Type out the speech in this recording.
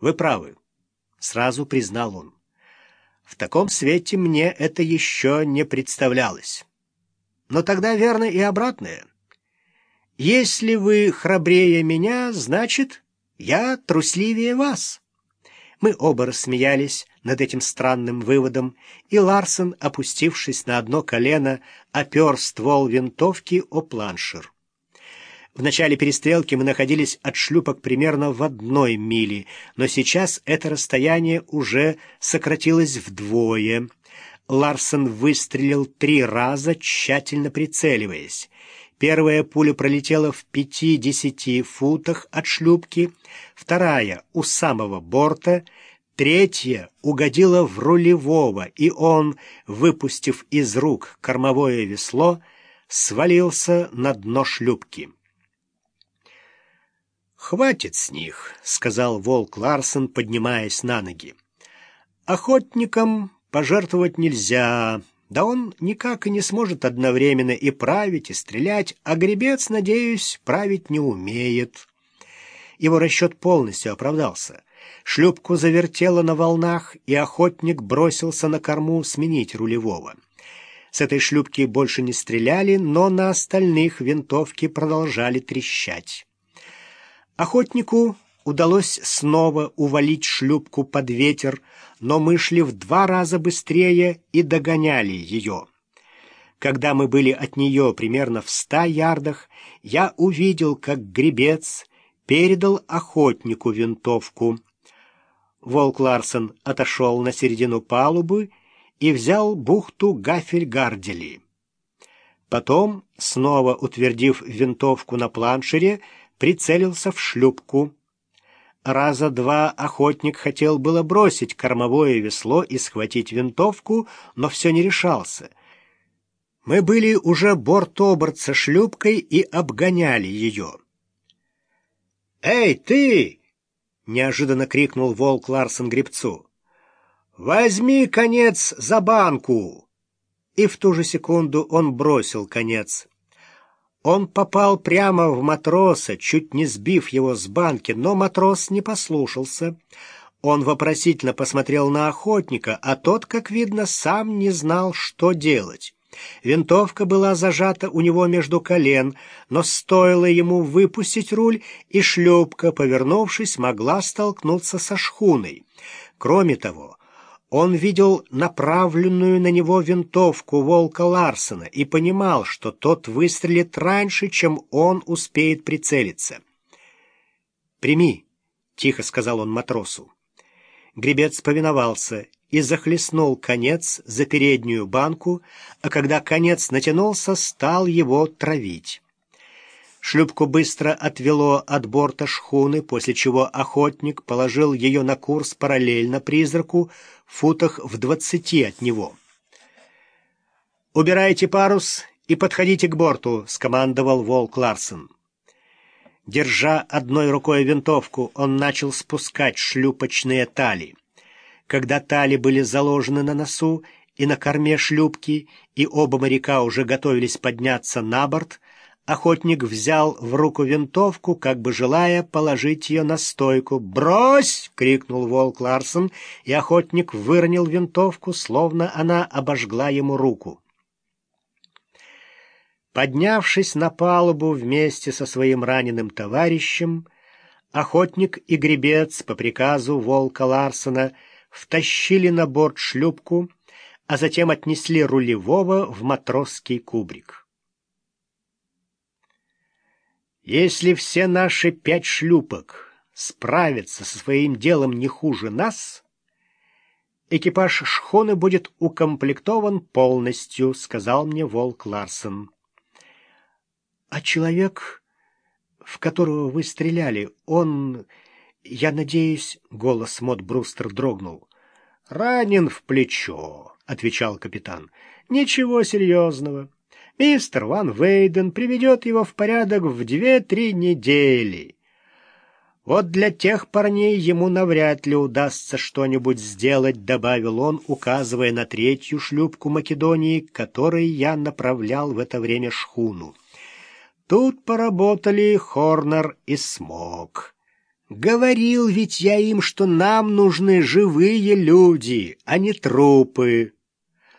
Вы правы, сразу признал он. В таком свете мне это еще не представлялось. Но тогда верно и обратное. Если вы храбрее меня, значит, я трусливее вас. Мы оба рассмеялись над этим странным выводом, и Ларсон, опустившись на одно колено, опер ствол винтовки о планшер. В начале перестрелки мы находились от шлюпок примерно в одной миле, но сейчас это расстояние уже сократилось вдвое. Ларсон выстрелил три раза, тщательно прицеливаясь. Первая пуля пролетела в пяти-десяти футах от шлюпки, вторая — у самого борта, третья угодила в рулевого, и он, выпустив из рук кормовое весло, свалился на дно шлюпки. «Хватит с них», — сказал волк Ларсон, поднимаясь на ноги. «Охотникам пожертвовать нельзя, да он никак и не сможет одновременно и править, и стрелять, а гребец, надеюсь, править не умеет». Его расчет полностью оправдался. Шлюпку завертело на волнах, и охотник бросился на корму сменить рулевого. С этой шлюпки больше не стреляли, но на остальных винтовки продолжали трещать. Охотнику удалось снова увалить шлюпку под ветер, но мы шли в два раза быстрее и догоняли ее. Когда мы были от нее примерно в ста ярдах, я увидел, как гребец передал охотнику винтовку. Волк Ларсон отошел на середину палубы и взял бухту Гафельгардели. Потом, снова утвердив винтовку на планшере, прицелился в шлюпку. Раза два охотник хотел было бросить кормовое весло и схватить винтовку, но все не решался. Мы были уже борт-оборт со шлюпкой и обгоняли ее. «Эй, ты!» — неожиданно крикнул волк Ларсон гребцу. «Возьми конец за банку!» И в ту же секунду он бросил конец. Он попал прямо в матроса, чуть не сбив его с банки, но матрос не послушался. Он вопросительно посмотрел на охотника, а тот, как видно, сам не знал, что делать. Винтовка была зажата у него между колен, но стоило ему выпустить руль, и шлюпка, повернувшись, могла столкнуться со шхуной. Кроме того, он видел направленную на него винтовку волка Ларсена и понимал, что тот выстрелит раньше, чем он успеет прицелиться. «Прими», — тихо сказал он матросу. Гребец повиновался и захлестнул конец за переднюю банку, а когда конец натянулся, стал его травить. Шлюпку быстро отвело от борта шхуны, после чего охотник положил ее на курс параллельно призраку, в футах в двадцати от него. «Убирайте парус и подходите к борту», — скомандовал Волк Ларсон. Держа одной рукой винтовку, он начал спускать шлюпочные тали. Когда тали были заложены на носу и на корме шлюпки, и оба моряка уже готовились подняться на борт, Охотник взял в руку винтовку, как бы желая положить ее на стойку. «Брось!» — крикнул волк Ларсон, и охотник выронил винтовку, словно она обожгла ему руку. Поднявшись на палубу вместе со своим раненым товарищем, охотник и гребец по приказу волка Ларсона втащили на борт шлюпку, а затем отнесли рулевого в матросский кубрик. Если все наши пять шлюпок справятся со своим делом не хуже нас, экипаж шхуны будет укомплектован полностью, сказал мне Волк Ларсон. А человек, в которого вы стреляли, он, я надеюсь, голос Мод Брустер дрогнул. Ранен в плечо, отвечал капитан. Ничего серьезного. Мистер Ван Вейден приведет его в порядок в две-три недели. Вот для тех парней ему навряд ли удастся что-нибудь сделать, добавил он, указывая на третью шлюпку Македонии, которой я направлял в это время шхуну. Тут поработали Хорнер и Смок. Говорил ведь я им, что нам нужны живые люди, а не трупы.